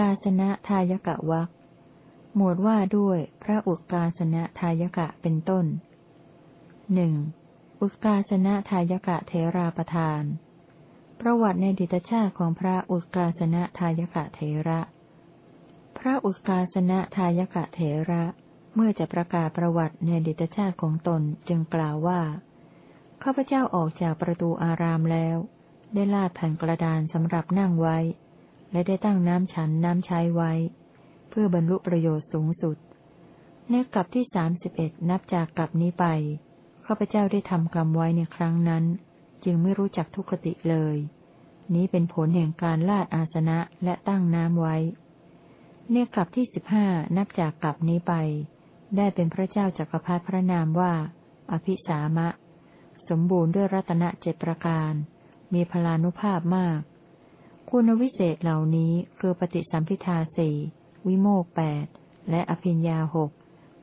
กาสนะทายกะวักหมวดว่าด้วยพระอุกาสนะทายกะเป็นต้นหนึ่งอุกาสนะทายกะเทราประทาน ประวัติในดิตชาติของพระอุกาสนะทายกะเทระ พระอุกาสนะทายกะเทระ เมื่อจะประกาศประวัติในดิตชาติของตนจึงกล่าวว่าข้าพเจ้าออกจากประตูอารามแล้ว ได้ลาดแผ่นกระดานสำหรับนั่งไว้ และได้ตั้งน้ำฉันน้ำใช้ไว้ เพื่อบรรลุประโยชน์สูงสุด ในกลับที่สามสิบเอ็ดนับจากกลับนี้ไปข้าพเจ้าได้ทำกรรมไว้ในครั้งนั้น จึงไม่รู้จักทุกขติเลย นี้เป็นผลแห่งการลาดอาสนะและตั้งน้ำไว้ ในกลับที่สิบห้านับจากกลับนี้ไป ได้เป็นพระเจ้าจักรพรรดิพระนามว่า อภิสามะ สมบูรณ์ด้วยรัตนเจ็ดประการ มีพลานุภาพมาก คุณวิเศษเหล่านี้คือปฏิสัมพิทาสี่วิโมกแปดและอภิญญาหก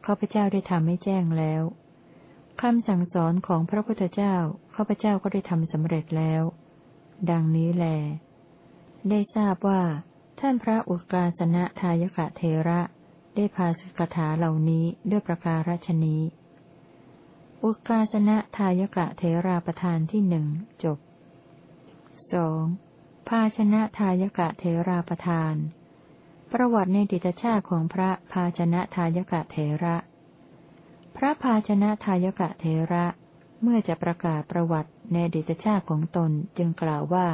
ข้าพเจ้าได้ทำให้แจ้งแล้วคำสั่งสอนของพระพุทธเจ้าข้าพเจ้าก็ได้ทำสำเร็จแล้ว ดังนี้แล ได้ทราบว่า ท่านพระอุกาสนะทายกะเทระ ได้พาสกถาเหล่านี้ด้วยประการฉนี้ อุกาสนะทายกะเทราประธานที่หนึ่งจบสอง ภาชนะทายกะเทราประธาน ประวัติในดิตชาติของพระภาชนะทายกะเทระ พระภาชนะทายกะเทระ เมื่อจะประกาศประวัติในดิตชาติของตนจึงกล่าวว่า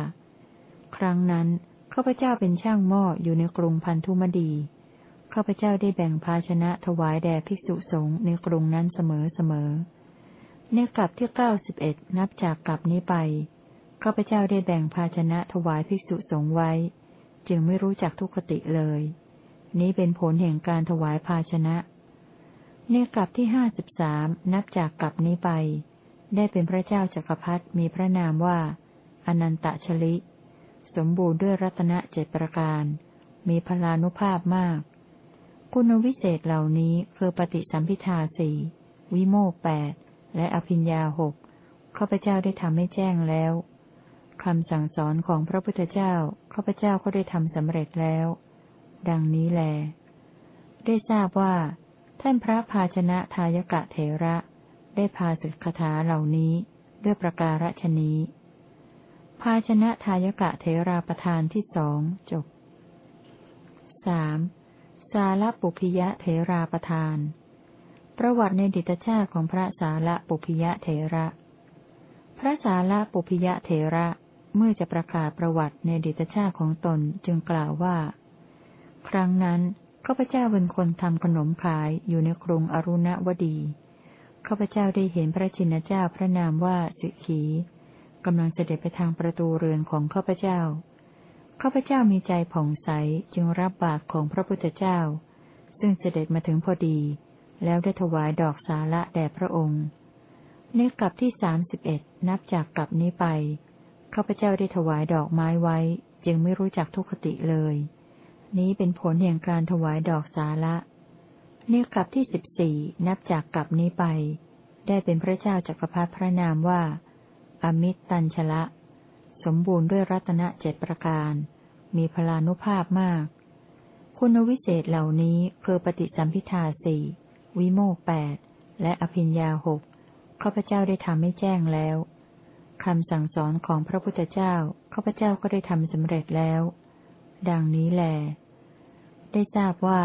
ครั้งนั้นข้าพเจ้าเป็นช่างหม้ออยู่ในกรุงพันธุมดีข้าพเจ้าได้แบ่งภาชนะถวายแด่ภิกษุสงฆ์ในกรุงนั้นเสมอเสมอในกลับที่เก้าสิบเอ็ดนับจากกลับนี้ไป ข้าพเจ้าได้แบ่งภาชนะถวายภิกษุสงฆ์ไว้ จึงไม่รู้จักทุกขติเลย นี้เป็นผลแห่งการถวายภาชนะในกลับที่ห้าสิบสามนับจากกลับนี้ไป ได้เป็นพระเจ้าจักรพรรดิมีพระนามว่า อนันตชลิ สมบูรณ์ด้วยรัตนเจ็ดประการ มีพลานุภาพมาก คุณวิเศษเหล่านี้คือปฏิสัมพิทาสี่วิโมกแปดและอภิญญาหกข้าพเจ้าได้ทำให้แจ้งแล้ว คำสั่งสอนของพระพุทธเจ้าข้าพเจ้าก็ได้ทำสำเร็จแล้ว ดังนี้แล ได้ทราบว่า ท่านพระภาชนะทายกะเถระ ได้พาสึกคาถาเหล่านี้ด้วยประการฉนี้ ภาชนะทายกะเถราประธานที่สองจบสามสาลปุพิยะเถราประธาน ประวัติในดิตชาติของพระสาระปุพิยะเถระ พระสาระปุพิยะเถระ เมื่อจะประกาศประวัติในดิตชาติของตนจึงกล่าวว่า ครั้งนั้นข้าพเจ้าเป็นคนทำขนมขายอยู่ในกรุงอรุณวดีข้าพเจ้าได้เห็นพระชินเจ้าพระนามว่าสิขีกำลังเสด็จไปทางประตูเรือนของข้าพเจ้าข้าพเจ้ามีใจผ่องใสจึงรับบาตรของพระพุทธเจ้า ซึ่งเสด็จมาถึงพอดี แล้วได้ถวายดอกสาละแด่พระองค์ในกลับที่สามสิบเอ็ดนับจากกลับนี้ไป ข้าพเจ้าได้ถวายดอกไม้ไว้ จึงไม่รู้จักทุกขติเลย นี้เป็นผลแห่งการถวายดอกสาละในกลับที่สิบสี่นับจากกลับนี้ไป ได้เป็นพระเจ้าจักรพรรดิพระนามว่า อมิตตัญชละ สมบูรณ์ด้วยรัตนเจ็ดประการ มีพลานุภาพมาก คุณวิเศษเหล่านี้คือปฏิสัมพิทาสี่วิโมกแปดและอภิญญาหกข้าพเจ้าได้ทำให้แจ้งแล้ว คำสั่งสอนของพระพุทธเจ้าข้าพเจ้าก็ได้ทำสำเร็จแล้ว ดังนี้แล ได้ทราบว่า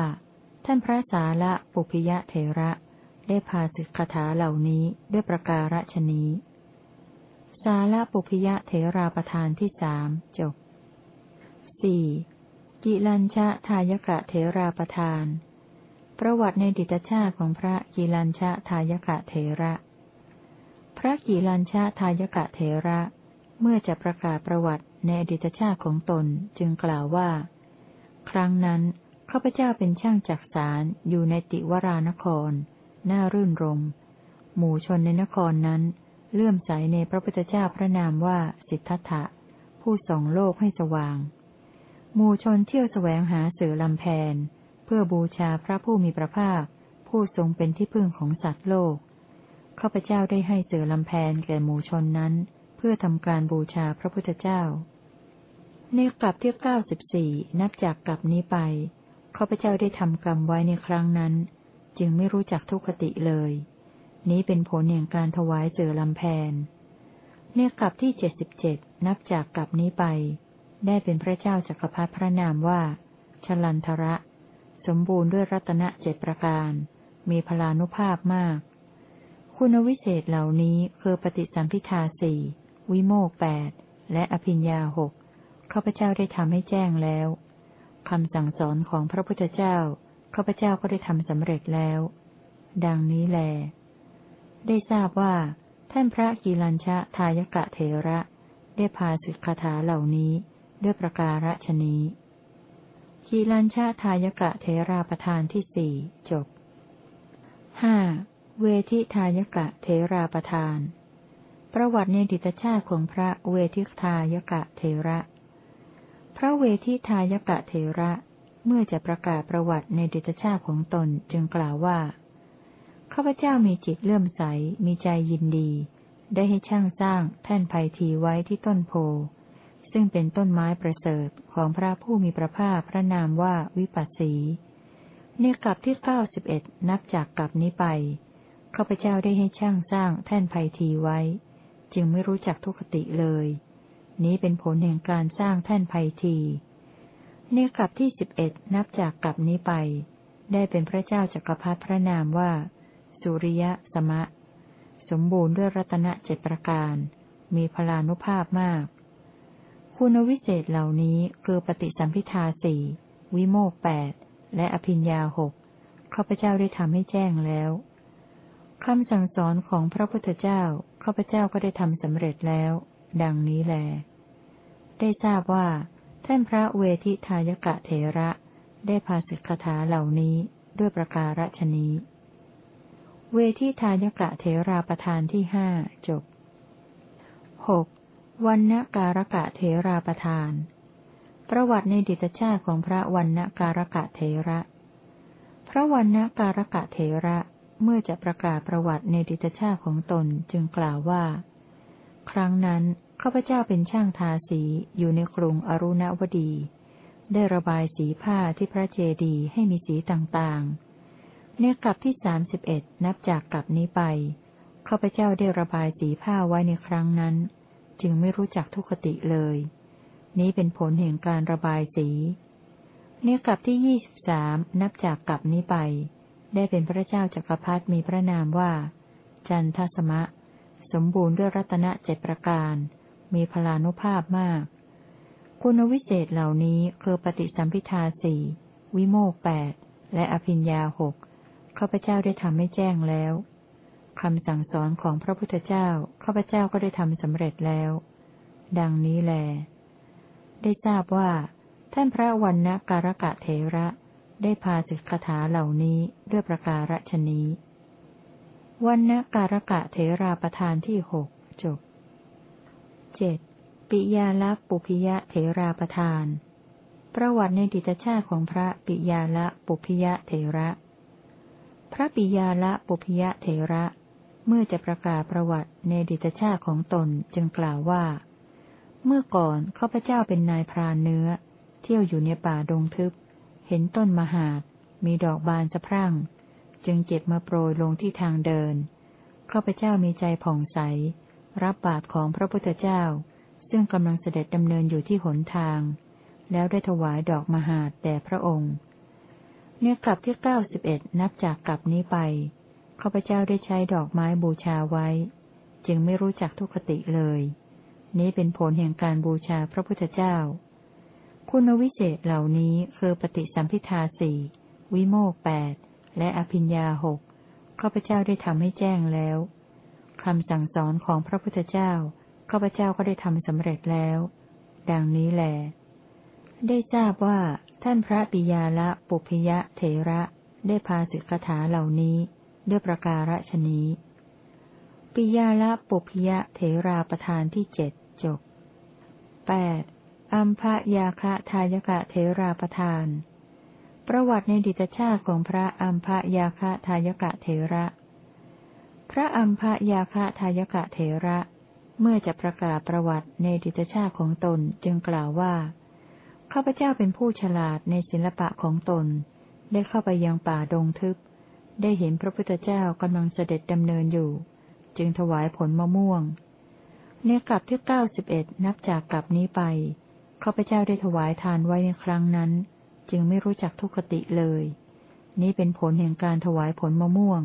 ท่านพระสาระปุพิยะเถระ ได้พาสิกขาถาเหล่านี้ด้วยประการฉนี้ สาระปุพิยะเถราประธานที่สามจบสี่กิลัญชะทายกะเถราประธาน ประวัติในดิตชาติของพระกีลัญชะทายกะเถระ พระกีลัญชะทายกะเถระ เมื่อจะประกาศประวัติในอดิตชาติของตนจึงกล่าวว่า ครั้งนั้นข้าพเจ้าเป็นช่างจักสารอยู่ในติวรานคร น่ารื่นรม หมู่ชนในนครนั้น เลื่อมใสในพระพุทธเจ้าพระนามว่าสิทธัตถะ ผู้ส่องโลกให้สว่าง หมู่ชนเที่ยวแสวงหาเสือลำแพน เพื่อบูชาพระผู้มีพระภาค ผู้ทรงเป็นที่พึ่งของสัตว์โลก ข้าพเจ้าได้ให้เสือลำแพนแก่หมู่ชนนั้น เพื่อทำการบูชาพระพุทธเจ้า ในกลับที่เก้าสิบสี่นับจากกลับนี้ไปข้าพเจ้าได้ทำกรรมไว้ในครั้งนั้น จึงไม่รู้จักทุกขติเลย นี้เป็นผลแห่งการถวายเสือลำแพนในกลับที่เจ็ดสิบเจ็ดนับจากกลับนี้ไป ได้เป็นพระเจ้าจักรพรรดิพระนามว่าชลันทระ สมบูรณ์ด้วยรัตนเจ็ดประการ มีพลานุภาพมาก คุณวิเศษเหล่านี้คือปฏิสัมพิทาสี่วิโมกแปดและอภิญญาหกข้าพเจ้าได้ทำให้แจ้งแล้วคำสั่งสอนของพระพุทธเจ้าข้าพเจ้าก็ได้ทำสำเร็จแล้ว ดังนี้แล ได้ทราบว่า ท่านพระกีลัญชะทายกะเทระ ได้พาสิกขาถาเหล่านี้ด้วยประการฉนี้กีลัญชะทายกะเทราประธานที่สี่จบห้า เวทิทายกะเทราประธาน ประวัติในดิตชาติของพระเวทิทายกะเทระ พระเวทิทายกะเทระ เมื่อจะประกาศประวัติในดิตชาติของตนจึงกล่าวว่า ข้าพเจ้ามีจิตเลื่อมใส มีใจยินดี ได้ให้ช่างสร้างแท่นไผ่ทีไว้ที่ต้นโพ ซึ่งเป็นต้นไม้ประเสริฐของพระผู้มีพระภาคพระนามว่าวิปัสสีในกลับที่เก้าสิบเอ็ดนับจากกลับนี้ไป ข้าพเจ้าได้ให้ช่างสร้างแท่นไผ่ทีไว้ จึงไม่รู้จักทุกติเลย นี้เป็นผลแห่งการสร้างแท่นไพทีในกลับที่สิบเอ็ดนับจากกลับนี้ไป ได้เป็นพระเจ้าจักรพรรดิพระนามว่า สุริยะสมะ สมบูรณ์ด้วยรัตนเจ็ดประการ มีพลานุภาพมาก คุณวิเศษเหล่านี้คือปฏิสัมพิทาสี่วิโมกแปดและอภิญญาหกข้าพเจ้าได้ทำให้แจ้งแล้ว คำสั่งสอนของพระพุทธเจ้าข้าพเจ้าก็ได้ทำสำเร็จแล้ว ดังนี้แล ได้ทราบว่า ท่านพระเวทิทายกะเถระได้พาสิกขาเหล่านี้ด้วยประการฉนี้ เวทิทายกะเถราประธานที่ห้าจบหกวันณการกะเถราประธาน ประวัติในดิตชาติของพระวันณการกะเถระ พระวันณการกะเถระ เมื่อจะประกาศประวัติในดิตชาติของตนจึงกล่าวว่า ครั้งนั้นข้าพเจ้าเป็นช่างทาสีอยู่ในกรุงอรุณวดี ได้ระบายสีผ้าที่พระเจดีย์ให้มีสีต่างๆ ในกลับที่สามสิบเอ็ดนับจากกลับนี้ไปข้าพเจ้าได้ระบายสีผ้าไว้ในครั้งนั้น จึงไม่รู้จักทุกขติเลย นี้เป็นผลแห่งการระบายสีในกลับที่ยี่สิบสามนับจากกลับนี้ไป ได้เป็นพระเจ้าจักรพรรดิมีพระนามว่า จันทสมะ สมบูรณ์ด้วยรัตนเจ็ดประการ มีพลานุภาพมาก คุณวิเศษเหล่านี้คือปฏิสัมพิทาสี่วิโมกแปดและอภิญญาหกข้าพเจ้าได้ทำให้แจ้งแล้วคำสั่งสอนของพระพุทธเจ้าข้าพเจ้าก็ได้ทำสำเร็จแล้ว ดังนี้แล ได้ทราบว่า ท่านพระวันณการกะเทระ ได้พาสิกขาเหล่านี้ด้วยประการฉนี้วันณการกะเทราประธานที่หกจบเจ็ดปิยาละปุพิยะเถราประทาน ประวัติในดิตชาติของพระปิยาละปุพิยะเถระ พระปิยาละปุพิยะเถระ เมื่อจะประกาศประวัติในดิตชาติของตนจึงกล่าวว่า เมื่อก่อนข้าพเจ้าเป็นนายพรานเนื้อ เที่ยวอยู่ในป่าดงทึบ เห็นต้นมหาดมีดอกบานสะพรั่ง จึงเจ็บมาโปรยลงที่ทางเดินข้าพเจ้ามีใจผ่องใส รับบาตรของพระพุทธเจ้า ซึ่งกำลังเสด็จดำเนินอยู่ที่หนทาง แล้วได้ถวายดอกมหาดแด่พระองค์เนี่ยกลับที่เก้าสิบเอ็ดนับจากกลับนี้ไปข้าพเจ้าได้ใช้ดอกไม้บูชาไว้ จึงไม่รู้จักทุกขติเลย นี้เป็นผลแห่งการบูชาพระพุทธเจ้า คุณวิเศษเหล่านี้คือปฏิสัมพิทาสี่วิโมกแปดและอภิญญาหกข้าพเจ้าได้ทำให้แจ้งแล้วคำสั่งสอนของพระพุทธเจ้าข้าพเจ้าก็ได้ทำสำเร็จแล้ว ดังนี้แหลได้ทราบว่าท่านพระปิยาละปุพยะเถระได้พาสิกขาเหล่านี้ ด้วยประการฉนี้ ปิยาละปุพยะเถราประธานที่เจ็ดจบแปด อัมพยาคะทายกะเถราประธาน ประวัติในดิตชาติของพระอัมพยาคะทายกะเถระ พระอัมพยาคะทายกะเถระ เมื่อจะประกาศประวัติในดิตชาติของตนจึงกล่าวว่า ข้าพเจ้าเป็นผู้ฉลาดในศิลปะของตน ได้เข้าไปยังป่าดงทึบ ได้เห็นพระพุทธเจ้ากำลังเสด็จดำเนินอยู่ จึงถวายผลมะม่วง ในกลับที่เก้าสิบเอ็ดนับจากกลับนี้ไป ข้าพเจ้าได้ถวายทานไว้ในครั้งนั้น จึงไม่รู้จักทุกขติเลย นี้เป็นผลแห่งการถวายผลมะม่วง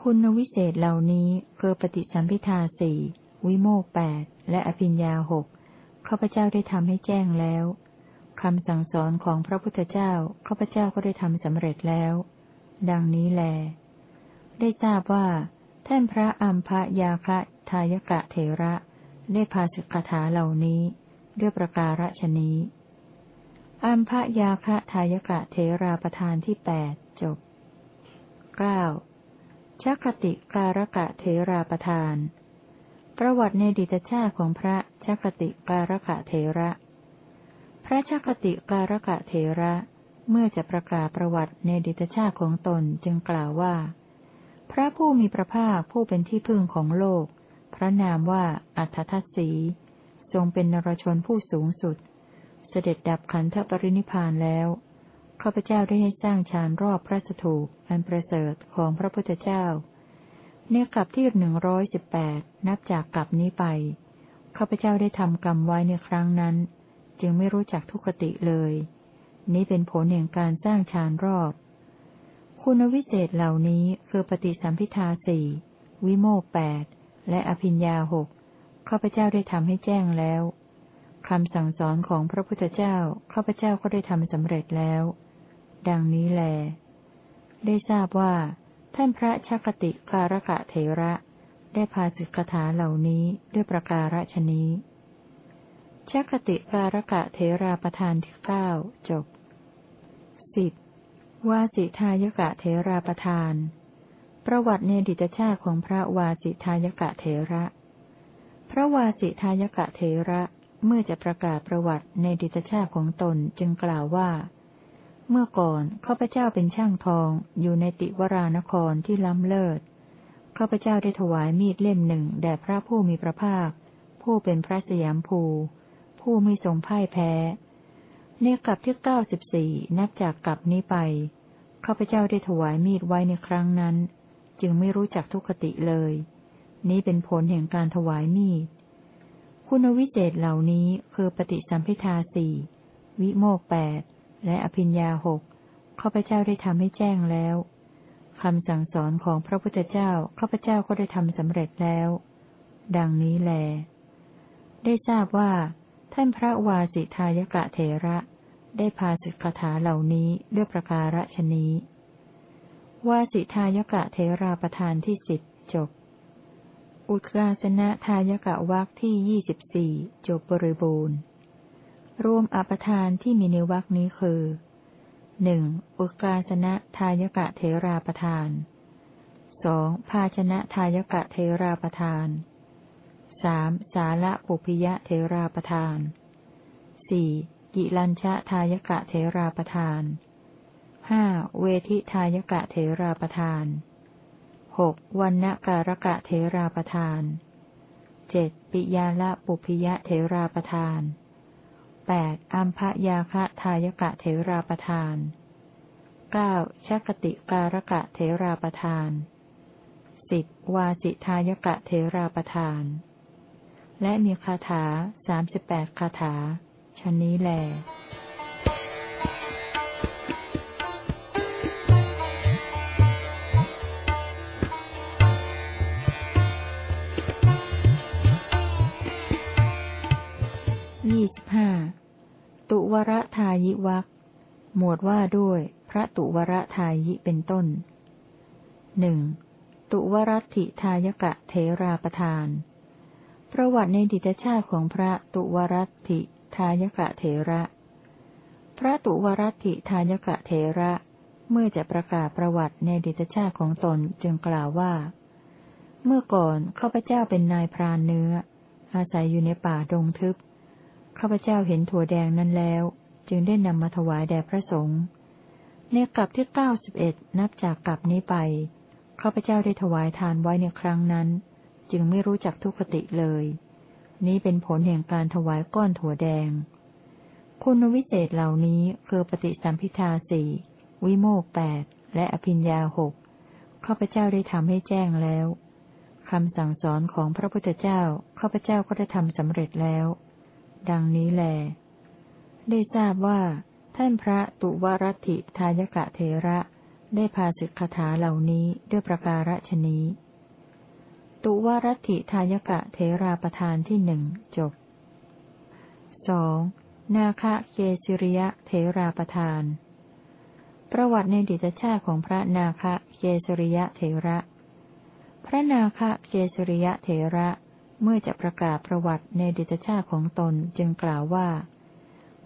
คุณวิเศษเหล่านี้คือปฏิสัมพิทาสี่วิโมกแปดและอภิญญาหกข้าพเจ้าได้ทำให้แจ้งแล้วคำสั่งสอนของพระพุทธเจ้าข้าพเจ้าก็ได้ทำสำเร็จแล้ว ดังนี้แล ได้ทราบว่า ท่านพระอัมพยาคะทายกะเถระ ได้พาสิกขาเหล่านี้ ด้วยประการฉนี้ อัมพยาคะทายกะเทราประธานที่แปดจบเก้าชักติการกะเทราประธาน ประวัติในดิตชาติของพระชักติการกะเทระ พระชักติการกะเทระเมื่อจะประกาศประวัติในดิตชาติของตนจึงกล่าวว่า พระผู้มีพระภาคผู้เป็นที่พึ่งของโลก พระนามว่าอัฏฐทัศสี ทรงเป็นนรชนผู้สูงสุด เสด็จดับขันธปรินิพานแล้วข้าพเจ้าได้ให้สร้างฌานรอบพระสถูปอันประเสริฐของพระพุทธเจ้า เนกลับที่หนึ่งร้อยสิบแปดนับจากกลับนี้ไปข้าพเจ้าได้ทำกรรมไว้ในครั้งนั้น จึงไม่รู้จักทุกติเลย นี้เป็นผลแห่งการสร้างฌานรอบ คุณวิเศษเหล่านี้คือปฏิสัมพิทาสี่วิโมกแปดและอภิญญาหก ข้าพเจ้าได้ทำให้แจ้งแล้วคำสั่งสอนของพระพุทธเจ้าข้าพเจ้าก็ได้ทำสำเร็จแล้ว ดังนี้แล ได้ทราบว่า ท่านพระชักติการกะเถระ ได้พาสิกขาเหล่านี้ด้วยประการฉนี้ชักติการกะเถราประธานที่เก้าจบสิบวาสิทายกะเถราประธาน ประวัติในดิตชาติของพระวาสิทายกะเถระ พระวาสิทายกะเทระเมื่อจะประกาศประวัติในดิตชาติของตนจึงกล่าวว่า เมื่อก่อนข้าพเจ้าเป็นช่างทองอยู่ในติวรานครที่ล้ำเลิศข้าพเจ้าได้ถวายมีดเล่มหนึ่งแด่พระผู้มีพระภาค ผู้เป็นพระสยามภู ผู้ไม่ทรงพ่ายแพ้ในกลับที่เก้าสิบสี่นับจากกลับนี้ไปข้าพเจ้าได้ถวายมีดไว้ในครั้งนั้น จึงไม่รู้จักทุกขติเลย นี้เป็นผลแห่งการถวายมีด คุณวิเศษเหล่านี้คือปฏิสัมพิทาสี่วิโมกแปดและอภิญญาหกข้าพเจ้าได้ทำให้แจ้งแล้วคำสั่งสอนของพระพุทธเจ้าข้าพเจ้าก็ได้ทำสำเร็จแล้ว ดังนี้แล ได้ทราบว่า ท่านพระวาสิทายกะเถระ ได้พาสิกขาเหล่านี้ด้วยประการฉนี้ วาสิทายกะเถราประธานที่สิบจบ อุทาสนะทายกะวักที่ยี่สิบสี่จบบริบูรณ์ รวมอปทานที่มีในวักนี้คือหนึ่งอุกาสนะทายกะเทราประทานสองภาชนะทายกะเทราประทานสามสาระปุพิยะเทราประทานสี่กิลัญชะทายกะเทราประทานห้าเวทิทายกะเทราประทาน หกวันณการกะเทราประทานเจ็ดปิยาละปุพิยะเทราประทานแปดอัมพยาคะทายกะเทราประทานเก้าชักติการกะเทราประทานสิบวาสิทายกะเทราประทาน และมีคาถาสามสิบแปดคาถาชนนี้แลยี่ วรทายิวักหมวดว่าด้วย พระตุวรทายิเป็นต้นหนึ่งตุวรัติทายกะเทราประทาน ประวัติในดิตชาติของพระตุวรัติทายกะเทระ พระตุวรัติทายกะเทระ เมื่อจะประกาศประวัติในดิตชาติของตนจึงกล่าวว่า เมื่อก่อนข้าพเจ้าเป็นนายพรานเนื้อ อาศัยอยู่ในป่าดงทึบ ข้าพเจ้าเห็นถั่วแดงนั้นแล้ว จึงได้นำมาถวายแด่พระสงฆ์ในกลับที่เก้าสิบเอ็ดนับจากกลับนี้ไปข้าพเจ้าได้ถวายทานไว้ในครั้งนั้น จึงไม่รู้จักทุกขติเลย นี้เป็นผลแห่งการถวายก้อนถั่วแดง คุณวิเศษเหล่านี้คือปฏิสัมพิทาสี่วิโมกแปดและอภิญญาหกข้าพเจ้าได้ทำให้แจ้งแล้วคำสั่งสอนของพระพุทธเจ้าข้าพเจ้าก็ได้ทำสำเร็จแล้ว ดังนี้แล ได้ทราบว่า ท่านพระตุวรัติทายกะเทระ ได้พาสิกขาเหล่านี้ด้วยประการฉนี้ ตุวรัติทายกะเทราประธานที่หนึ่งจบสองนาคะเกสิริยะเทราประธาน ประวัติในดิตชาติของพระนาคะเกสิริยะเทระ พระนาคะเกสิริยะเทระ เมื่อจะประกาศประวัติในดิตชาติของตนจึงกล่าวว่า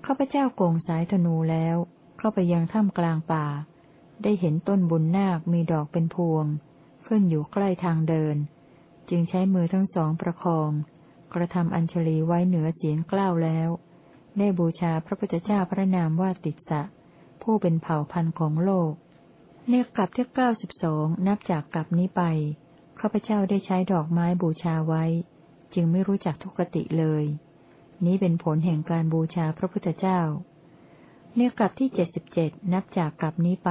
ข้าพเจ้าโกงสายธนูแล้ว เข้าไปยังถ้ำกลางป่า ได้เห็นต้นบุญนาคมีดอกเป็นพวง ขึ้นอยู่ใกล้ทางเดิน จึงใช้มือทั้งสองประคอง กระทำอัญชลีไว้เหนือเสียงกล้าวแล้ว ได้บูชาพระพุทธเจ้าพระนามว่าติสะ ผู้เป็นเผ่าพันธุ์ของโลกเนกลับที่เก้าสิบสองนับจากกลับนี้ไปข้าพเจ้าได้ใช้ดอกไม้บูชาไว้ จึงไม่รู้จักทุกติเลย นี้เป็นผลแห่งการบูชาพระพุทธเจ้า เนื้อกลับที่เจ็ดสิบเจ็ดนับจากกลับนี้ไป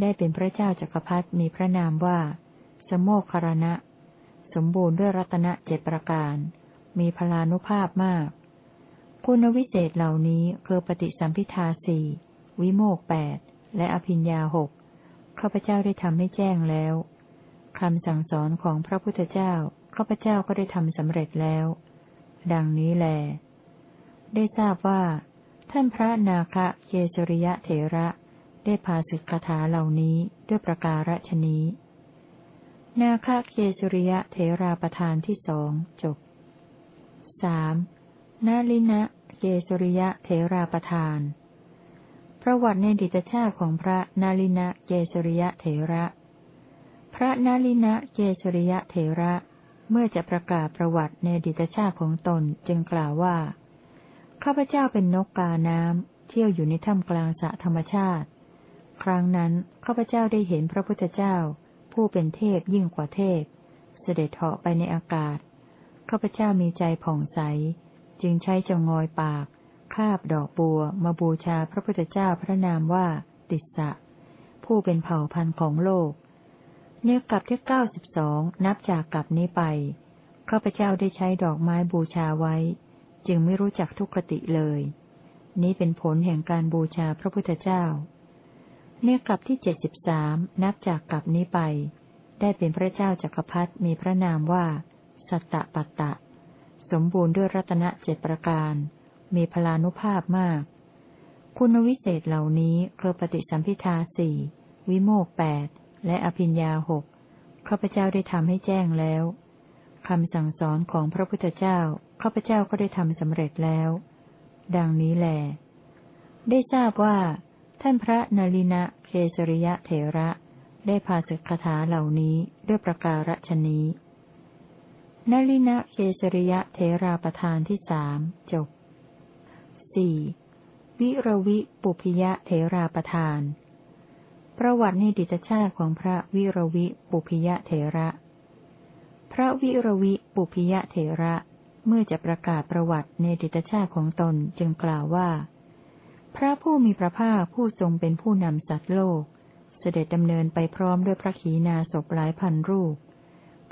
ได้เป็นพระเจ้าจักรพรรดิมีพระนามว่า สมโมคารณะ สมบูรณ์ด้วยรัตนเจ็ดประการ มีพลานุภาพมาก คุณวิเศษเหล่านี้คือปฏิสัมพิทาสี่วิโมกแปดและอภิญญาหกข้าพเจ้าได้ทำให้แจ้งแล้วคำสั่งสอนของพระพุทธเจ้า ข้าพเจ้าก็ได้ทำสำเร็จแล้ว ดังนี้แล ได้ทราบว่า ท่านพระนาคะเยสริยะเถระได้พาสิกขาเหล่านี้ด้วยประการฉนี้ นาคะเยสริยะเถราประธานที่สองจบสามนาลินะเยสริยะเถราประธาน ประวัติในดิตชาติของพระนาลินะเยสริยะเถระ พระนาลินะเยสริยะเถระ เมื่อจะประกาศประวัติในดิตชาติของตนจึงกล่าวว่า ข้าพเจ้าเป็นนกกาน้ำเที่ยวอยู่ในถ้ำกลางสะธรรมชาติ ครั้งนั้นข้าพเจ้าได้เห็นพระพุทธเจ้า ผู้เป็นเทพยิ่งกว่าเทพ เสด็จเหาะไปในอากาศ ข้าพเจ้ามีใจผ่องใส จึงใช้จงอยปาก คาบดอกบัว มาบูชาพระพุทธเจ้าพระนามว่าติสสะผู้เป็นเผ่าพันธุ์ของโลก เนกลับที่เก้าสิบสองนับจากกลับนี้ไปข้าพเจ้าได้ใช้ดอกไม้บูชาไว้ จึงไม่รู้จักทุกขติเลย นี้เป็นผลแห่งการบูชาพระพุทธเจ้าเนกลับที่เจ็ดสิบสามนับจากกลับนี้ไป ได้เป็นพระเจ้าจักรพรรดิมีพระนามว่า สัตตะปัตตะ สมบูรณ์ด้วยรัตนเจ็ดประการ มีพลานุภาพมาก คุณวิเศษเหล่านี้คือปฏิสัมพิทาสี่วิโมกแปด และอภิญญาหกข้าพเจ้าได้ทำให้แจ้งแล้วคำสั่งสอนของพระพุทธเจ้าข้าพเจ้าก็ได้ทำสำเร็จแล้ว ดังนี้แหลได้ทราบว่า ท่านพระนลินะเคสริยะเถระ ได้พาสึกคาถาเหล่านี้ด้วยประการฉนี้นลินะเคสริยะเถราประธานที่สามจบสี่วิรวิปุพิยะเถราประธาน ประวัติในดิตชาติของพระวิรวิปุพิยะเถระ พระวิรวิปุพิยะเถระ เมื่อจะประกาศประวัติในดิตชาติของตนจึงกล่าวว่า พระผู้มีพระภาคผู้ทรงเป็นผู้นำสัตว์โลก เสด็จดำเนินไปพร้อมด้วยพระขีณาสพหลายพันรูป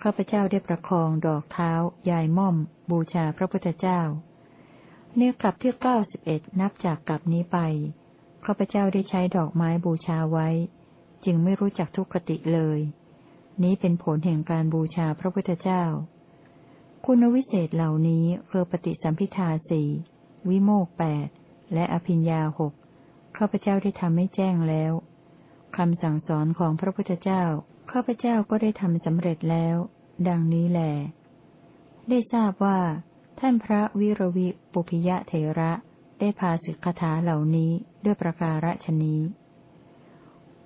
ข้าพเจ้าได้ประคองดอกเท้ายายม่อม บูชาพระพุทธเจ้า เนื้อกลับที่เก้าสิบเอ็ดนับจากกลับนี้ไป ข้าพเจ้าได้ใช้ดอกไม้บูชาไว้ จึงไม่รู้จักทุกขติเลย นี้เป็นผลแห่งการบูชาพระพุทธเจ้า คุณวิเศษเหล่านี้คือปฏิสัมพิทาสี่วิโมกแปดและอภิญญาหกข้าพเจ้าได้ทำให้แจ้งแล้วคำสั่งสอนของพระพุทธเจ้าข้าพเจ้าก็ได้ทำสำเร็จแล้ว ดังนี้แหลได้ทราบว่า ท่านพระวิรวิปุพิยะเถระได้พาสิกขาเหล่านี้ ด้วยประการฉนี้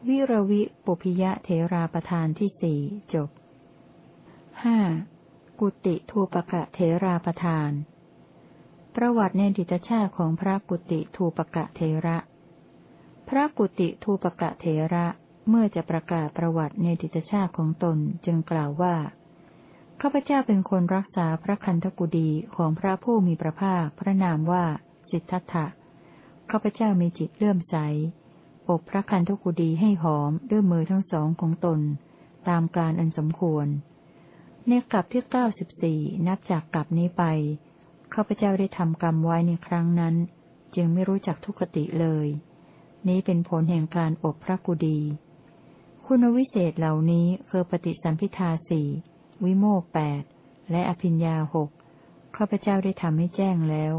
วิรวิปุพิยะเทราประธานที่สี่จบห้ากุติทูปกะเทราประธาน ประวัติในดิตชาติของพระกุติทูปกะเทระ พระกุติทูปกะเทระเมื่อจะประกาศประวัติในดิตชาติของตนจึงกล่าวว่าข้าพเจ้าเป็นคนรักษาพระคันธกุฎีของพระผู้มีพระภาคพระนามว่า สิทธัตถะ ข้าพเจ้ามีจิตเลื่อมใส อบพระคันธกุฎีให้หอมด้วยมือทั้งสองของตน ตามการอันสมควร ในกลับที่เก้าสิบสี่นับจากกลับนี้ไป ข้าพเจ้าได้ทำกรรมไว้ในครั้งนั้น จึงไม่รู้จักทุกติเลย นี้เป็นผลแห่งการอบพระกุฎีคุณวิเศษเหล่านี้คือปฏิสัมพิทาสี่วิโมกแปดและอภิญญาหกข้าพเจ้าได้ทำให้แจ้งแล้ว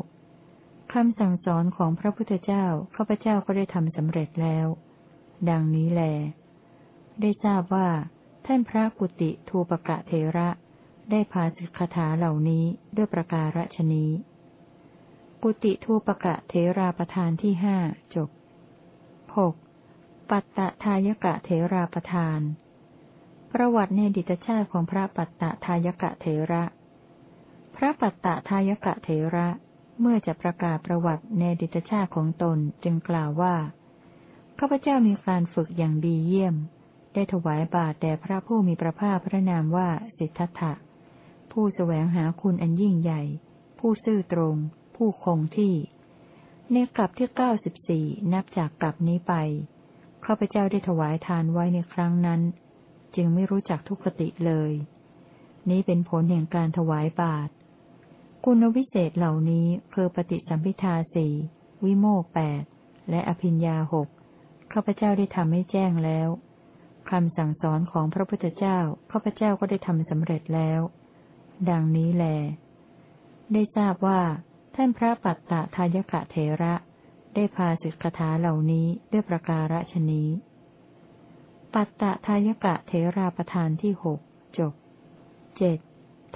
คำสั่งสอนของพระพุทธเจ้าข้าพเจ้าก็ได้ทำสำเร็จแล้ว ดังนี้แล ได้ทราบว่า ท่านพระกุติทูปกะเทระ ได้พาสิกขาาเหล่านี้ด้วยประการฉนี้ กุติทูปกะเทราประธานที่ห้าจบหกปัตตทายกะเทราประธาน ประวัติในดิตชาติของพระปัตตทายกะเทระ พระปัตตทายกะเทระ เมื่อจะประกาศประวัติในดิตชาติของตนจึงกล่าวว่าข้าพเจ้ามีการฝึกอย่างดีเยี่ยม ได้ถวายบาตรแด่พระผู้มีพระภาคพระนามว่าสิทธัตถะผู้แสวงหาคุณอันยิ่งใหญ่ ผู้ซื่อตรง ผู้คงที่ ในกลับที่เก้าสิบสี่นับจากกลับนี้ไปข้าพเจ้าได้ถวายทานไว้ในครั้งนั้น จึงไม่รู้จักทุกขติเลย นี้เป็นผลแห่งการถวายบาตร คุณวิเศษเหล่านี้คือปฏิสัมพิทาสี่วิโมกแปดและอภิญญาหกข้าพเจ้าได้ทำให้แจ้งแล้วคำสั่งสอนของพระพุทธเจ้าข้าพเจ้าก็ได้ทำสำเร็จแล้ว ดังนี้แล ได้ทราบว่า ท่านพระปัตตะทายกะเถระ ได้พาสิกขาเหล่านี้ด้วยประการฉนี้ ปัตตะทายกะเทราประธานที่หกจบเจ็ด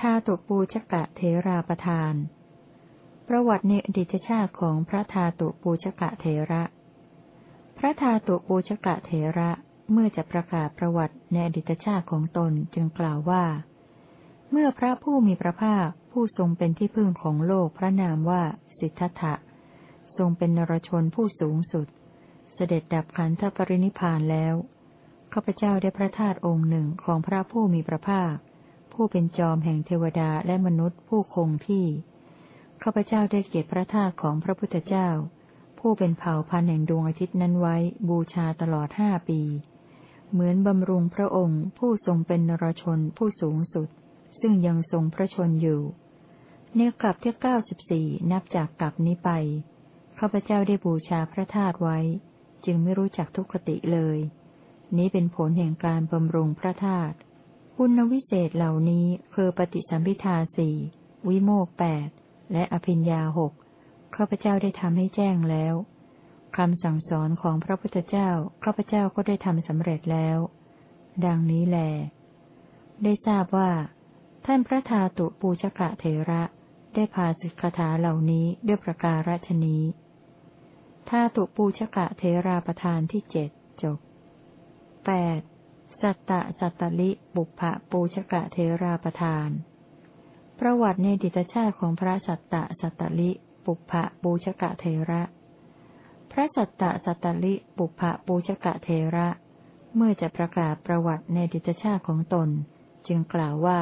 ทาตุปูชกะเทราประธาน ประวัติในอดีตชาติของพระทาตุปูชกะเทระ พระทาตุปูชกะเทระเมื่อจะประกาศประวัติในอดีตชาติของตนจึงกล่าวว่า เมื่อพระผู้มีพระภาคผู้ทรงเป็นที่พึ่งของโลกพระนามว่าสิทธัตถะทรงเป็นนรชนผู้สูงสุด เสด็จดับขันธปรินิพานแล้วข้าพเจ้าได้พระธาตุองค์หนึ่งของพระผู้มีพระภาค ผู้เป็นจอมแห่งเทวดาและมนุษย์ผู้คงที่ ข้าพเจ้าได้เก็บพระธาตุของพระพุทธเจ้า ผู้เป็นเผ่าพันธุ์แห่งดวงอาทิตย์นั้นไว้บูชาตลอดห้าปี เหมือนบำรุงพระองค์ผู้ทรงเป็นนรชนผู้สูงสุด ซึ่งยังทรงพระชนอยู่เนกลับที่เก้าสิบสี่นับจากกลับนี้ไปข้าพเจ้าได้บูชาพระธาตุไว้ จึงไม่รู้จักทุกขติเลย นี้เป็นผลแห่งการบำรุงพระธาตุ คุณวิเศษเหล่านี้คือปฏิสัมพิทาสี่วิโมกแปดและอภิญญาหกข้าพเจ้าได้ทำให้แจ้งแล้วคำสั่งสอนของพระพุทธเจ้าข้าพเจ้าก็ได้ทำสำเร็จแล้ว ดังนี้แล ได้ทราบว่า ท่านพระทาตุปูชกะเถระได้พาสิกขาเหล่านี้ด้วยประการฉนี้ธาตุปูชกะเทราประธานที่เจ็ดจบแปด สัตตะสัตตลิบุพะปูชกะเทราประธาน ประวัติในดิตชาติของพระสัตตะสัตตลิบุพะปูชกะเทระ พระสัตตะสัตตลิบุพะปูชกะเทระ เมื่อจะประกาศประวัติในดิตชาติของตน จึงกล่าวว่า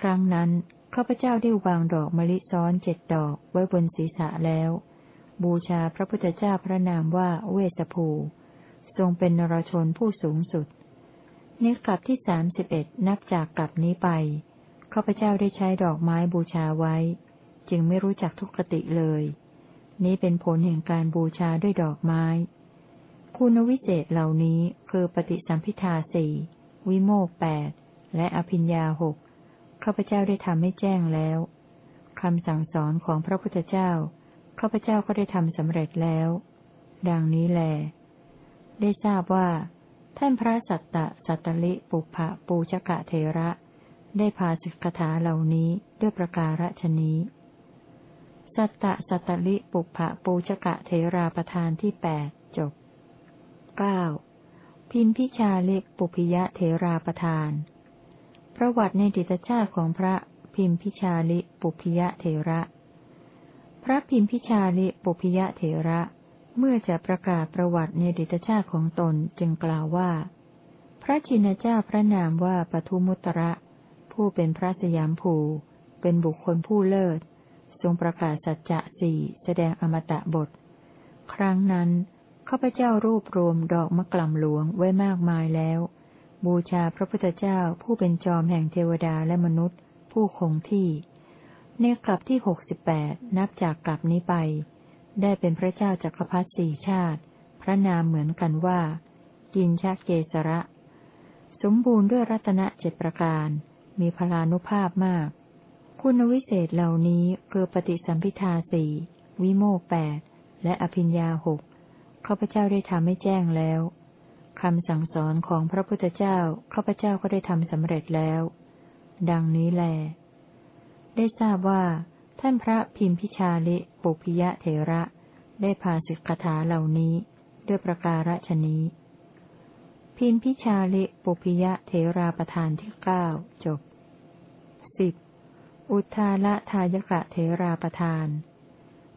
ครั้งนั้นข้าพเจ้าได้วางดอกมะลิซ้อนเจ็ดดอกไว้บนศีรษะแล้ว บูชาพระพุทธเจ้าพระนามว่าเวสภู ทรงเป็นนรชนผู้สูงสุด ในกลับที่สามสิบเอ็ดนับจากกลับนี้ไปข้าพเจ้าได้ใช้ดอกไม้บูชาไว้ จึงไม่รู้จักทุกขติเลย นี้เป็นผลแห่งการบูชาด้วยดอกไม้ คุณวิเศษเหล่านี้คือปฏิสัมพิทาสี่วิโมกแปดและอภิญญาหกข้าพเจ้าได้ทำให้แจ้งแล้วคำสั่งสอนของพระพุทธเจ้าข้าพเจ้าก็ได้ทำสำเร็จแล้ว ดังนี้แล ได้ทราบว่า ท่านพระสัตตะสัตตลิปุพะปูชกะเทระ ได้พาสิกขาเหล่านี้ด้วยประการฉนี้ สัตตะสัตตลิปุพะปูชกะเทราประธานที่แปดจบเก้าพินพิชาเล็กปุพิยะเทราประธาน ประวัติในดิตชาติของพระพิมพิชาลิปุพิยะเทระ พระพิมพิชาลิปุพิยะเถระ เมื่อจะประกาศประวัติในดิตชาติของตนจึงกล่าวว่า พระชินเจ้าพระนามว่าปทุมุตระ ผู้เป็นพระสยามภูเป็นบุคคลผู้เลิศ ทรงประกาศสัจจะสี่แสดงอมตะบท ครั้งนั้นข้าพเจ้ารวบรวมดอกมะกล่ำหลวงไว้มากมายแล้ว บูชาพระพุทธเจ้าผู้เป็นจอมแห่งเทวดาและมนุษย์ ผู้คงที่ ในกลับที่หกสิบแปดนับจากกลับนี้ไป ได้เป็นพระเจ้าจักรพรรดิสี่ชาติ พระนามเหมือนกันว่า กินชาเกสระ สมบูรณ์ด้วยรัตนเจ็ดประการ มีพลานุภาพมาก คุณวิเศษเหล่านี้คือปฏิสัมพิทาสี่วิโมกแปดและอภิญญาหกข้าพเจ้าได้ทำให้แจ้งแล้วคำสั่งสอนของพระพุทธเจ้าข้าพเจ้าก็ได้ทำสำเร็จแล้ว ดังนี้แล ได้ทราบว่า ท่านพระพิมพิชาลิปุพิยะเถระ ได้พาสิกขาถาเหล่านี้ ด้วยประการฉนี้ พิมพิชาลิปุพิยะเถราประธานที่เก้าจบสิบอุทาละทายกะเถราประธาน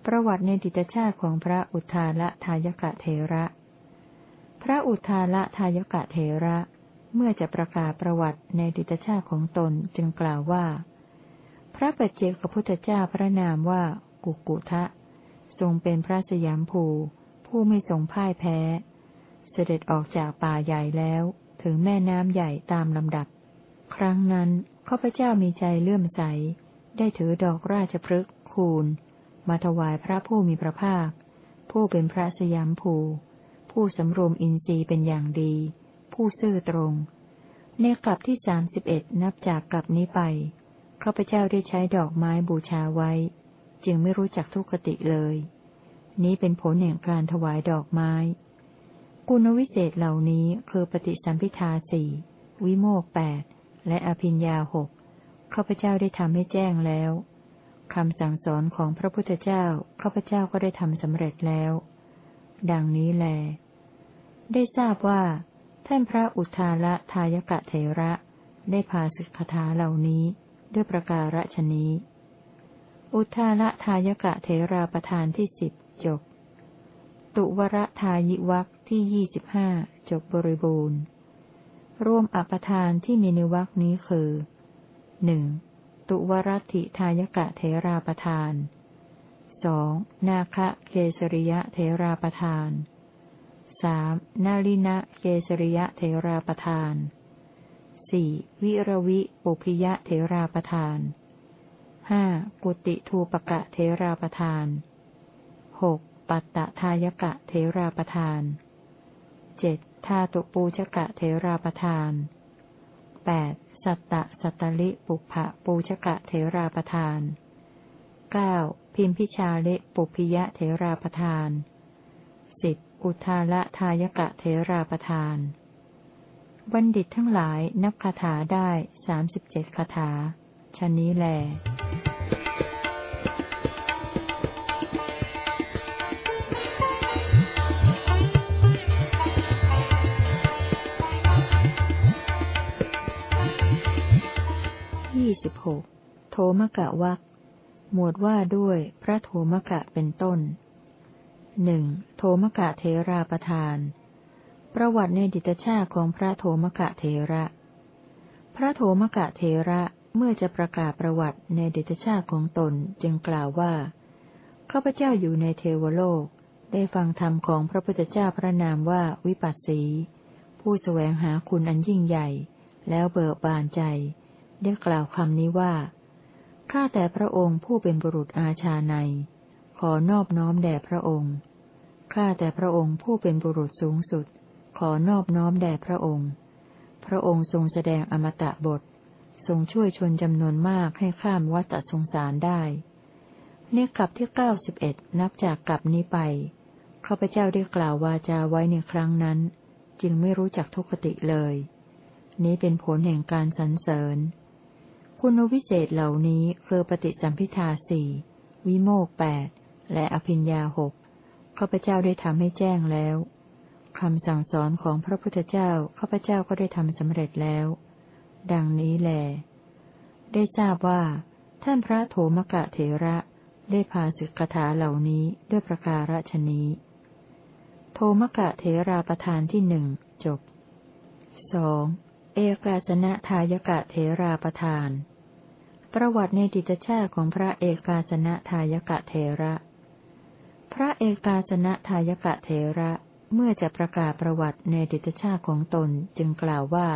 ประวัติในดิตชาติของพระอุทาละทายกะเทระ พระอุทาละทายกะเทระ เมื่อจะประกาศประวัติในดิตชาติของตนจึงกล่าวว่า พระปัจเจกพุทธเจ้าพระนามว่ากุกุทะ ทรงเป็นพระสยามภู ผู้ไม่ทรงพ่ายแพ้ เสด็จออกจากป่าใหญ่แล้วถึงแม่น้ำใหญ่ตามลำดับ ครั้งนั้นข้าพเจ้ามีใจเลื่อมใส ได้ถือดอกราชพฤกษ์คูณ มาถวายพระผู้มีพระภาค ผู้เป็นพระสยามภู ผู้สำรวมอินทรีย์เป็นอย่างดี ผู้ซื่อตรง ในกลับที่สามสิบเอ็ดนับจากกลับนี้ไป ข้าพเจ้าได้ใช้ดอกไม้บูชาไว้ จึงไม่รู้จักทุกขติเลย นี้เป็นผลแห่งการถวายดอกไม้คุณวิเศษเหล่านี้คือปฏิสัมพิทาสี่วิโมกแปดและอภิญญาหกข้าพเจ้าได้ทำให้แจ้งแล้วคำสั่งสอนของพระพุทธเจ้าข้าพเจ้าก็ได้ทำสำเร็จแล้ว ดังนี้แล ได้ทราบว่า ท่านพระอุทาละทายกะเถระได้พาสิกขาเหล่านี้ ด้วยประการฉนี้ อุทาละทายกะเถราประธานที่สิบจบ ตุวรทายิวักที่ยี่สิบห้าจบบริบูรณ์ ร่วมอปทานที่มีในวักนี้คือหนึ่งตุวรัติทายกะเทราประทานสองนาคะเกสริยะเทราประทานสามนาลินะเกสริยะเทราประทาน สี่วิรวิปุพิยะเทราประทานห้ากุติทูปกะเทราประทานหกปัตตทายกะเทราประทานเจ็ดธาตุปูชกะเทราประทานแปดสัตตะสัตตลิปุภะปูชกะเถราประทานเก้าพิมพิชาเลปุพิยะเถราประทานสิบอุทาละทายกะเถราประทาน บัณฑิตทั้งหลายนับคาถาได้สามสิบเจ็ดคาถาชนนี้แลยี่สิบหกโทมกะวักหมวดว่าด้วยพระโทมกะเป็นต้นหนึ่งโทมกะเทราประทาน ประวัติในดิตชาติของพระโทมกะเทระ พระโทมกะเทระเมื่อจะประกาศประวัติในดิตชาติของตนจึงกล่าวว่า ข้าพเจ้าอยู่ในเทวโลก ได้ฟังธรรมของพระพุทธเจ้าพระนามว่าวิปัสสี ผู้แสวงหาคุณอันยิ่งใหญ่ แล้วเบิกบานใจ ได้กล่าวคำนี้ว่า ข้าแต่พระองค์ผู้เป็นบุรุษอาชาใน ขอนอบน้อมแด่พระองค์ ข้าแต่พระองค์ผู้เป็นบุรุษสูงสุด ขอนอบน้อมแด่พระองค์ พระองค์ทรงแสดงอมตะบท ทรงช่วยชนจำนวนมากให้ข้ามวัฏสงสารได้เนกลับที่เก้าสิบเอ็ดนับจากกลับนี้ไปข้าพเจ้าได้กล่าววาจาไว้ในครั้งนั้น จึงไม่รู้จักทุกขติเลย นี้เป็นผลแห่งการสรรเสริญ คุณวิเศษเหล่านี้คือปฏิสัมพิทาสี่วิโมกแปดและอภิญญาหกข้าพเจ้าได้ทำให้แจ้งแล้ว คำสั่งสอนของพระพุทธเจ้าข้าพเจ้าก็ได้ทำสำเร็จแล้ว ดังนี้แล ได้ทราบว่า ท่านพระโถมกะเถระได้พาสิกขาเหล่านี้ด้วยประการฉนี้ โทมกะเถราประธานที่หนึ่งจบสองเอกาสนะทายกะเถราประทาน ประวัติในดิตชาติของพระเอกาสนะทายกะเถระ พระเอกาสนะทายกะเถระ เมื่อจะประกาศประวัติในดิตชาติของตนจึงกล่าวว่า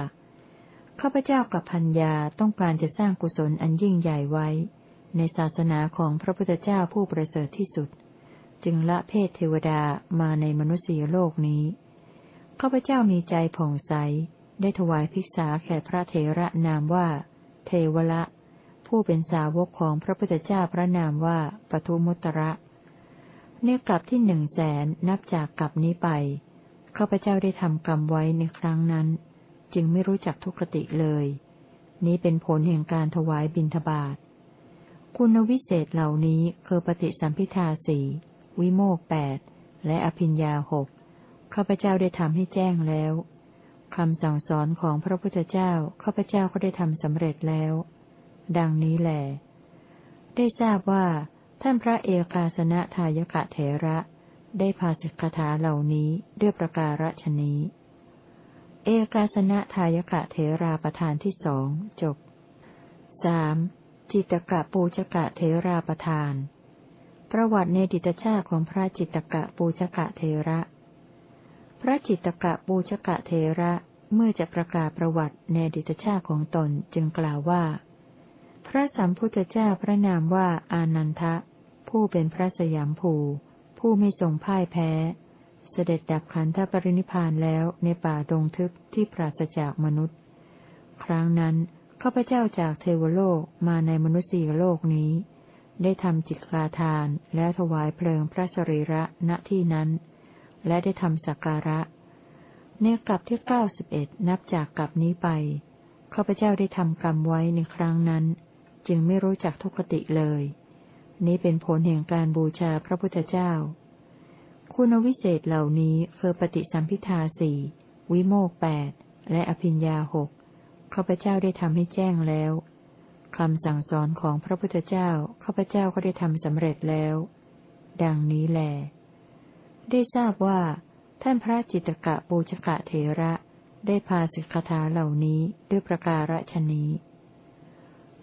ข้าพเจ้ากับพัญญาต้องการจะสร้างกุศลอันยิ่งใหญ่ไว้ ในศาสนาของพระพุทธเจ้าผู้ประเสริฐที่สุด จึงละเพศเทวดามาในมนุษยโลกนี้ ข้าพเจ้ามีใจผ่องใส ได้ถวายภิกษาแก่พระเถระนามว่า เทวละ ผู้เป็นสาวกของพระพุทธเจ้าพระนามว่าปทุมุตระ เนื้อกลับที่หนึ่งแสนนับจากกลับนี้ไป ข้าพเจ้าได้ทำกรรมไว้ในครั้งนั้น จึงไม่รู้จักทุกขติเลย นี้เป็นผลแห่งการถวายบิณฑบาตคุณวิเศษเหล่านี้คือปฏิสัมพิทาสี่วิโมกแปดและอภิญญาหกข้าพเจ้าได้ทำให้แจ้งแล้วคำสั่งสอนของพระพุทธเจ้าข้าพเจ้าก็ได้ทำสำเร็จแล้ว ดังนี้แหลได้ทราบว่า ท่านพระเอกาสนะทายกะเถระ ได้พาสิกขาเหล่านี้ด้วยประการฉนี้ เอกาสนะทายกะเถราประธานที่สองจบสามจิตกะปูชกะเถราประธาน ประวัติในดิตชาติของพระจิตกะปูชกะเถระ พระจิตกะปูชกะเทระเมื่อจะประกาศประวัติในดิตชาติของตนจึงกล่าวว่า พระสัมพุทธเจ้าพระนามว่าอานันทะ ผู้เป็นพระสยามภู ผู้ไม่ทรงพ่ายแพ้ เสด็จดับขันธปรินิพานแล้วในป่าดงทึบที่ปราศจากมนุษย์ ครั้งนั้นข้าพเจ้าจากเทวโลกมาในมนุษย์โลกนี้ ได้ทำจิตกาทานและถวายเพลิงพระสรีระณที่นั้น และได้ทำสักการะ ในกลับที่เก้าสิบเอ็ดนับจากกลับนี้ไปข้าพเจ้าได้ทำกรรมไว้ในครั้งนั้น จึงไม่รู้จักทุกขติเลย นี้เป็นผลแห่งการบูชาพระพุทธเจ้า คุณวิเศษเหล่านี้คือปฏิสัมพิทาสี่วิโมกแปดและอภิญญาหกข้าพเจ้าได้ทำให้แจ้งแล้วคำสั่งสอนของพระพุทธเจ้าข้าพเจ้าก็ได้ทำสำเร็จแล้ว ดังนี้แหละได้ทราบว่า ท่านพระจิตกะปูชกะเถระได้พาสิกขาเหล่านี้ด้วยประการฉนี้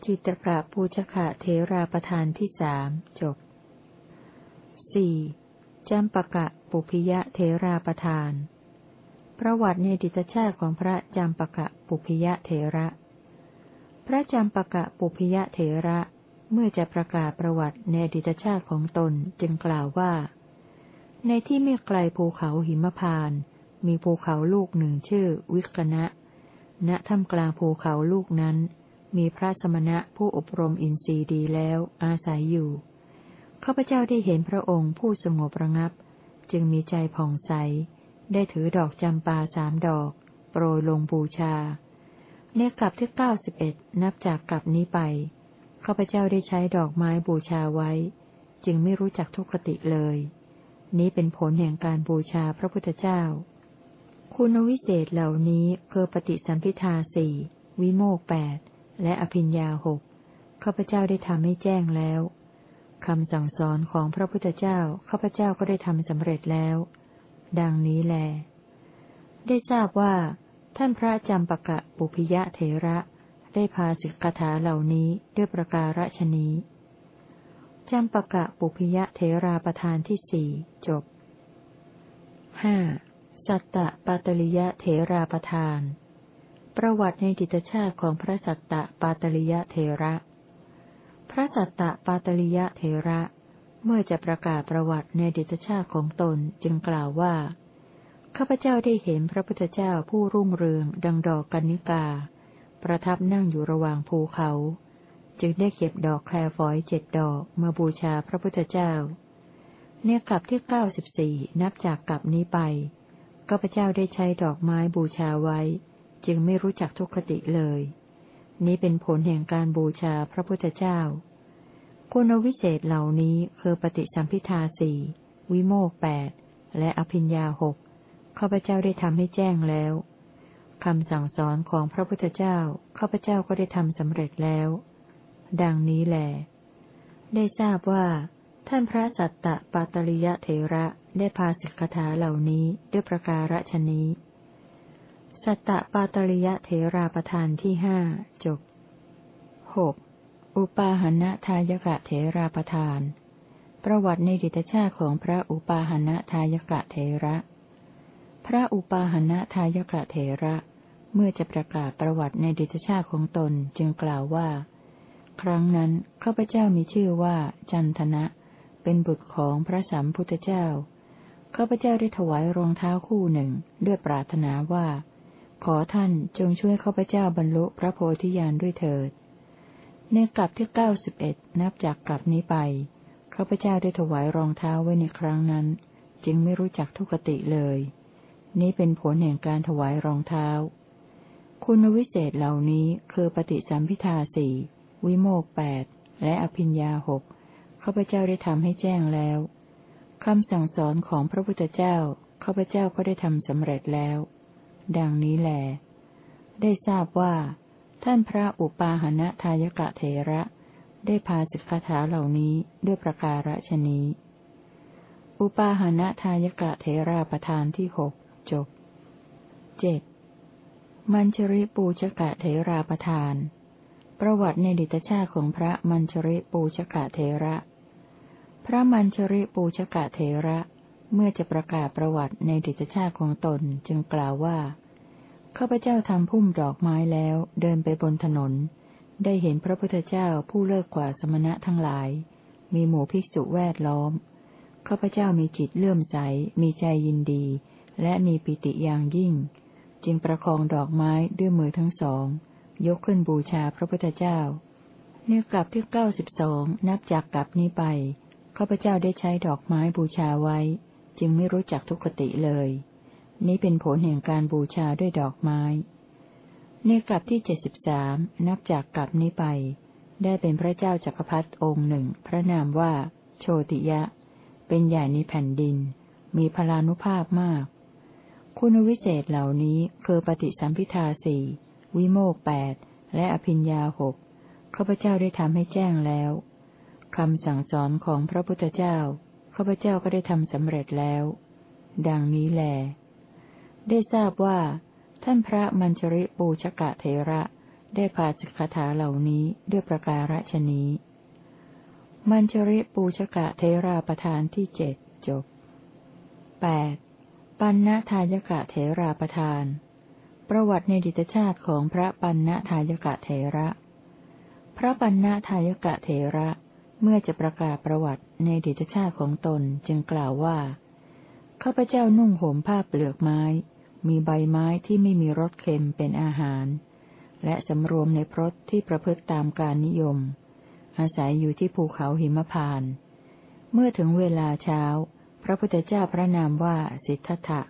จิตกะปูชกะเถราประธานที่สามจบสี่จำปะกะปุพิยะเถราประธาน ประวัติในดิตชาติของพระจำปะกะปุพิยะเถระ พระจำปะกะปุพิยะเถระเมื่อจะประกาศประวัติในดิตชาติของตนจึงกล่าวว่า ในที่ไม่ไกลภูเขาหิมพาน มีภูเขาลูกหนึ่งชื่อวิกณะณถ้ำกลางภูเขาลูกนั้น มีพระสมณะผู้อบรมอินทรีย์ดีแล้วอาศัยอยู่ข้าพเจ้าได้เห็นพระองค์ผู้สงบระงับ จึงมีใจผ่องใส ได้ถือดอกจำปาสามดอก โปรยลงบูชา ในกลับที่เก้าสิบเอ็ดนับจากกลับนี้ไปข้าพเจ้าได้ใช้ดอกไม้บูชาไว้ จึงไม่รู้จักทุกขติเลย นี้เป็นผลแห่งการบูชาพระพุทธเจ้า คุณวิเศษเหล่านี้คือปฏิสัมพิทาสี่วิโมกแปด และอภิญญาหกข้าพเจ้าได้ทำให้แจ้งแล้วคำสั่งสอนของพระพุทธเจ้าข้าพเจ้าก็ได้ทำสำเร็จแล้ว ดังนี้แล ได้ทราบว่า ท่านพระจำปะกะปุพิยะเถระ ได้พาสิกขาเหล่านี้ด้วยประการฉนี้จำปะกะปุพยะเทราประธานที่สี่จบห้าสัตตะปาตลิยะเทราประธาน ประวัติในดิตชาติของพระสัตตะปาตลิยะเทระ พระสัตตะปาตลิยะเทระ เมื่อจะประกาศประวัติในดิตชาติของตนจึงกล่าวว่า ข้าพเจ้าได้เห็นพระพุทธเจ้าผู้รุ่งเรืองดังดอกกัญญิกา ประทับนั่งอยู่ระหว่างภูเขา จึงได้เก็บดอกแครฝอยเจ็ดดอกมาบูชาพระพุทธเจ้า เนี่ยกลับที่เก้าสิบสี่นับจากกลับนี้ไปข้าพเจ้าได้ใช้ดอกไม้บูชาไว้ จึงไม่รู้จักทุกขติเลย นี้เป็นผลแห่งการบูชาพระพุทธเจ้า คุณวิเศษเหล่านี้คือปฏิสัมพิทาสี่วิโมกแปดและอภิญญาหกข้าพเจ้าได้ทำให้แจ้งแล้วคำสั่งสอนของพระพุทธเจ้าข้าพเจ้าก็ได้ทำสำเร็จแล้ว ดังนี้แหลได้ทราบว่า ท่านพระสัตตะปาตริยะเถระได้พาสิกขาเหล่านี้ด้วยประการฉนี้ สัตตปาตริยเถราประธานที่ห้าจบหกอุปาหณะทายกะเถราประธาน ประวัติในดิตชาติของพระอุปาหณะทายกะเถระ พระอุปาหณะทายกะเถระ เมื่อจะประกาศประวัติในดิตชาติของตนจึงกล่าวว่า ครั้งนั้นข้าพเจ้ามีชื่อว่า จันทนะ เป็นบุตรของพระสัมพุทธเจ้าข้าพเจ้าได้ถวายรองเท้าคู่หนึ่งด้วยปรารถนาว่า ขอท่านจงช่วยข้าพเจ้าบรรลุพระโพธิญาณด้วยเถิด ในกลับที่เก้าสิบเอ็ดนับจากกลับนี้ไปข้าพเจ้าได้ถวายรองเท้าไว้ในครั้งนั้น จึงไม่รู้จักทุกติเลย นี้เป็นผลแห่งการถวายรองเท้า คุณวิเศษเหล่านี้คือปฏิสัมพิทาสี่วิโมกแปดและอภิญญาหกข้าพเจ้าได้ทำให้แจ้งแล้วคำสั่งสอนของพระพุทธเจ้าข้าพเจ้าก็ได้ทำสำเร็จแล้ว ดังนี้แล ได้ทราบว่า ท่านพระอุปาหณะทายกะเถระ ได้พาสิกขาถาเหล่านี้ด้วยประการฉนี้ อุปาหณะทายกะเถราประธานที่หกจบเจ็ดมัญชริปูชกะเถราประธาน ประวัติในดิตชาติของพระมัญชริปูชกะเถระ พระมัญชริปูชกะเถระ เมื่อจะประกาศประวัติในดิจชาติของตนจึงกล่าวว่าข้าพเจ้าทำพุ่มดอกไม้แล้วเดินไปบนถนน ได้เห็นพระพุทธเจ้าผู้เลิกกว่าสมณะทั้งหลาย มีหมู่ภิกษุแวดล้อมข้าพเจ้ามีจิตเลื่อมใส มีใจยินดี และมีปิติอย่างยิ่ง จึงประคองดอกไม้ด้วยมือทั้งสอง ยกขึ้นบูชาพระพุทธเจ้าเนื้อกลับที่เก้าสิบสองนับจากกลับนี้ไปข้าพเจ้าได้ใช้ดอกไม้บูชาไว้ จึงไม่รู้จักทุกขติเลย นี้เป็นผลแห่งการบูชาด้วยดอกไม้ ในกลับที่เจ็ดสิบสามนับจากกลับนี้ไป ได้เป็นพระเจ้าจักรพรรดิองค์หนึ่ง พระนามว่า โชติยะ เป็นใหญ่ในแผ่นดิน มีพลานุภาพมาก คุณวิเศษเหล่านี้คือปฏิสัมพิทาสี่วิโมกแปดและอภิญญาหกข้าพเจ้าได้ทำให้แจ้งแล้วคำสั่งสอนของพระพุทธเจ้า ข้าพเจ้าก็ได้ทำสำเร็จแล้ว ดังนี้แล ได้ทราบว่า ท่านพระมัญชริปูชกะเทระได้พาสิกขาถาเหล่านี้ด้วยประการฉนี้ มัญชริปูชกะเทราประธานที่เจ็ดจบแปดปัณณทายกะเทราประธาน ประวัติในดิตชาติของพระปัณณทายกะเทระ พระปัณณทายกะเทระ เมื่อจะประกาศประวัติในดิจชาติของตนจึงกล่าวว่า ข้าพเจ้านุ่งห่มผ้าเปลือกไม้ มีใบไม้ที่ไม่มีรสเค็มเป็นอาหาร และสำรวมในพรตที่ประพฤติตามการนิยม อาศัยอยู่ที่ภูเขาหิมพาน เมื่อถึงเวลาเช้า พระพุทธเจ้าพระนามว่าสิทธัตถะ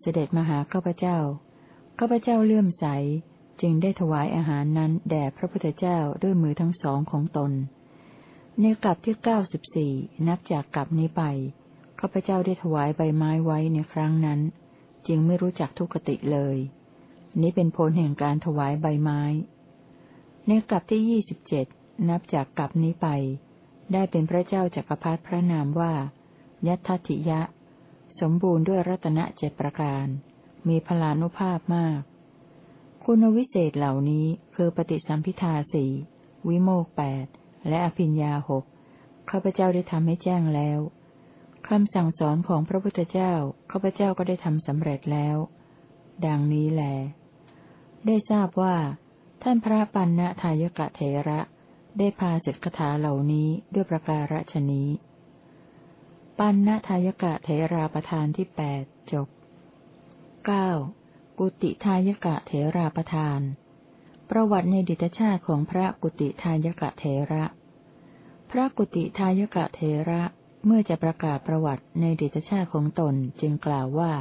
เสด็จมาหาข้าพเจ้า ข้าพเจ้าเลื่อมใสจึงได้ถวายอาหารนั้นแด่พระพุทธเจ้าด้วยมือทั้งสองของตน ในกลับที่เก้าสิบสี่นับจากกลับนี้ไปข้าพเจ้าได้ถวายใบไม้ไว้ในครั้งนั้น จึงไม่รู้จักทุกติเลย นี้เป็นผลแห่งการถวายใบไม้ ในกลับที่ยี่สิบเจ็ดนับจากกลับนี้ไป ได้เป็นพระเจ้าจักรพรรดิพระนามว่า ยัตถิยะ สมบูรณ์ด้วยรัตนเจ็ดประการ มีพลานุภาพมาก คุณวิเศษเหล่านี้คือปฏิสัมพิทาสี่วิโมกแปด และอภิญญาหกข้าพเจ้าได้ทำให้แจ้งแล้วคำสั่งสอนของพระพุทธเจ้าข้าพเจ้าก็ได้ทำสำเร็จแล้ว ดังนี้แหลได้ทราบว่า ท่านพระปัณณทายกะเถระ ได้พาเสร็จคาถาเหล่านี้ด้วยประการฉนี้ ปัณณทายกะเถราประธานที่แปดจบเก้ากุติทายกะเถราประธาน ประวัติในดิตชาติของพระกุติทายกะเทระ พระกุติทายกะเทระเมื่อจะประกาศประวัติในดิตชาติของตนจึงกล่าวว่า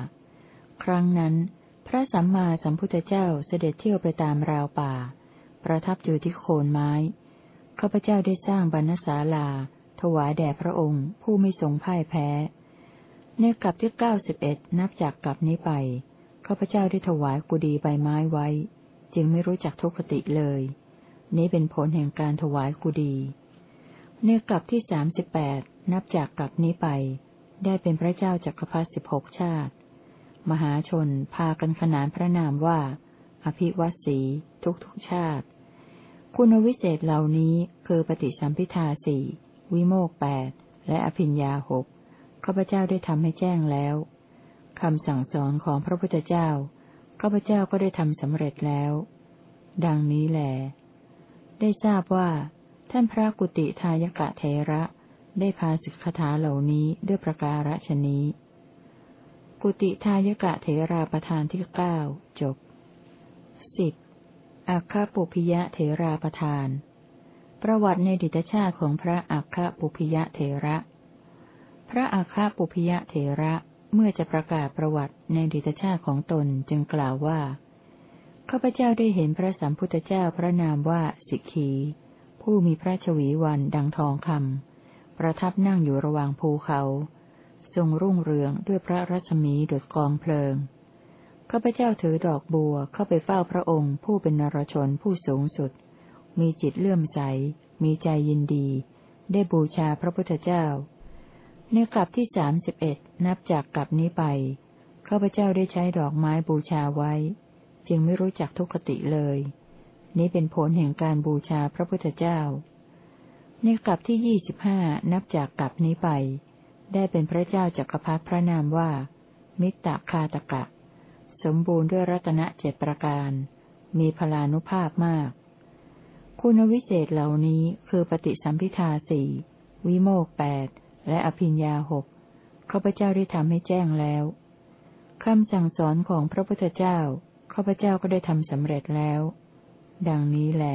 ครั้งนั้น พระสัมมาสัมพุทธเจ้าเสด็จเที่ยวไปตามราวป่า ประทับอยู่ที่โคนไม้ข้าพเจ้าได้สร้างบรรณศาลา ถวายแด่พระองค์ ผู้ไม่ทรงพ่ายแพ้ ในกลับที่เก้าสิบเอ็ดนับจากกลับนี้ไปข้าพเจ้าได้ถวายกุดีใบไม้ไว้ จึงไม่รู้จักทุกขติเลย นี้เป็นผลแห่งการถวายกุดีเนื้อกลับที่สามสิบแปดนับจากกลับนี้ไป ได้เป็นพระเจ้าจักรพรรดิสิบหกชาติ มหาชนพากันขนานพระนามว่า อภิวัตสีทุกทุกชาติ คุณวิเศษเหล่านี้คือปฏิสัมพิทาสี่วิโมกแปดและอภิญญาหกข้าพเจ้าได้ทำให้แจ้งแล้วคำสั่งสอนของพระพุทธเจ้า ข้าพเจ้าก็ได้ทำสำเร็จแล้ว ดังนี้แหลได้ทราบว่า ท่านพระกุติทายกะเทระ ได้พาสิกขาเหล่านี้ด้วยประการฉนี้ กุติทายกะเทราประธานที่เก้าจบสิบอัคคปุพิยะเทราประธาน ประวัติในดิตชาติของพระอัคคปุพิยะเทระ พระอัคคปุพิยะเทระ เมื่อจะประกาศประวัติในดิตชาติของตนจึงกล่าวว่าข้าพเจ้าได้เห็นพระสัมพุทธเจ้าพระนามว่าสิกขี ผู้มีพระชวีวันดังทองคำประทับนั่งอยู่ระหว่างภูเขา ทรงรุ่งเรืองด้วยพระรัศมีดุจกองเพลิงข้าพเจ้าถือดอกบัวเข้าไปเฝ้าพระองค์ผู้เป็นนรชนผู้สูงสุด มีจิตเลื่อมใส มีใจยินดี ได้บูชาพระพุทธเจ้า ในกลับที่สามสิบเอ็ด นับจากกลับนี้ไปข้าพเจ้าได้ใช้ดอกไม้บูชาไว้ จึงไม่รู้จักทุกขติเลย นี้เป็นผลแห่งการบูชาพระพุทธเจ้า ในกลับที่ยี่สิบห้านับจากกลับนี้ไป ได้เป็นพระเจ้าจักรพรรดิพระนามว่า มิตรคาตกะ สมบูรณ์ด้วยรัตนเจ็ดประการ มีพลานุภาพมาก คุณวิเศษเหล่านี้คือปฏิสัมพิทาสี่วิโมกแปดและอภิญญาหก ข้าพเจ้าได้ทำให้แจ้งแล้วคำสั่งสอนของพระพุทธเจ้าข้าพเจ้าก็ได้ทำสำเร็จแล้ว ดังนี้แล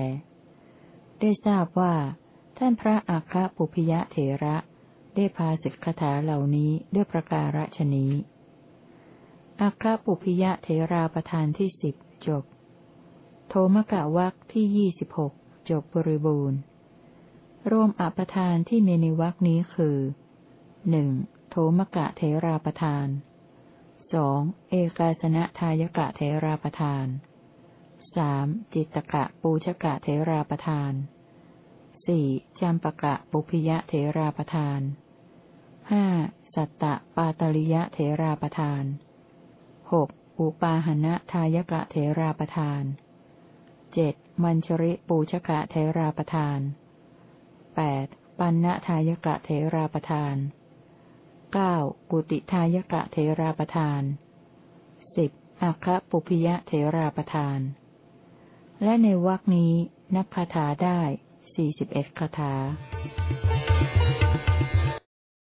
ได้ทราบว่า ท่านพระอัคคปุพยะเถระได้พาสิกขาเหล่านี้ด้วยประการฉนี้อัคคปุพยะเถราประธานที่สิบจบ โทมกะวักที่ยี่สิบหกจบบริบูรณ์ รวมอปทานที่เมีในวักนี้คือหนึ่ง โทมกะเทราประทานสองเอกาสนะทายกะเทราประทานสามจิตกะปูชกะเทราประทานสี่จามปะกะปุพยะเทราประทานห้าสัตตะปาตริยะเทราประทานหกอุปาหณะทายกะเทราประทานเจ็ดมัญชริปูชกะเทราประทานแปดปันณทายกะเทราประทาน เก้ากุติทายกะเทราประทานสิบอัคปุพิยะเทราประทาน และในวรคนี้นับคาถาได้สี่สิบเอ็ดคาถา